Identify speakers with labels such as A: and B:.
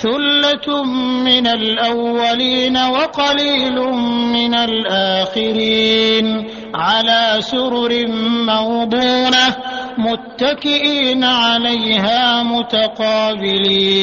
A: ثلة من الأولين وقليل من الآخرين على سرر موضونة متكئين عليها متقابلين.